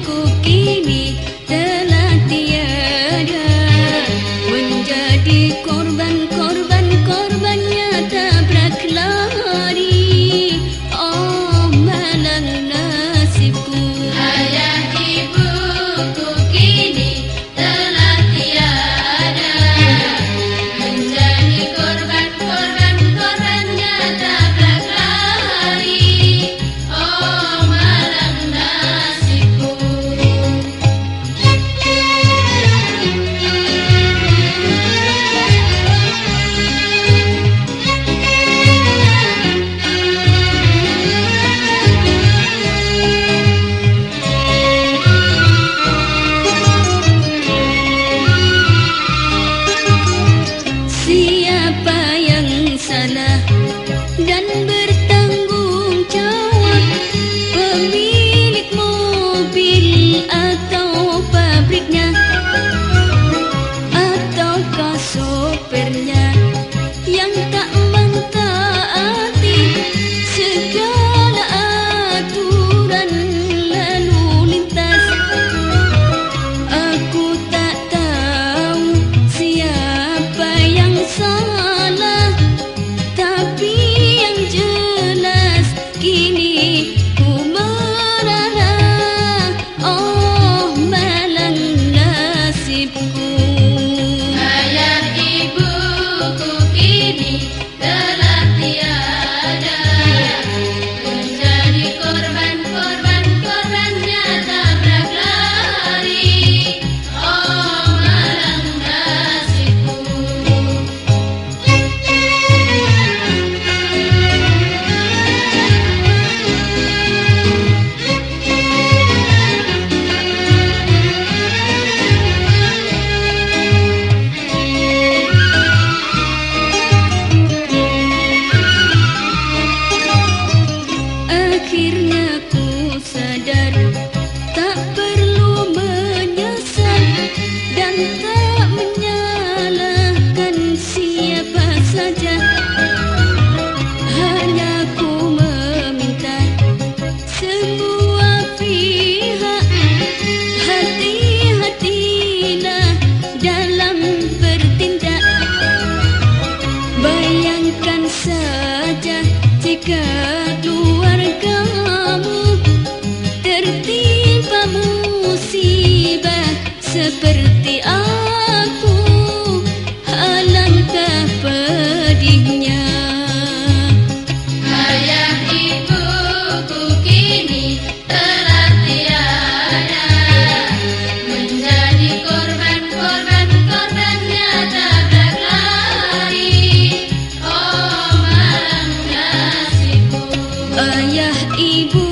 aku me. pernya Akhirnya ku sadar Tak perlu menyesal Dan tak menyalahkan siapa saja. Hanya ku meminta Semua pihak Hati-hatilah dalam bertindak. Bayangkan saja jika seperti aku alangkah pedihnya. Ayah ibuku kini telah tiada. Menjadi korban korban korban nyata berlari. Oh malang nasibku ayah ibu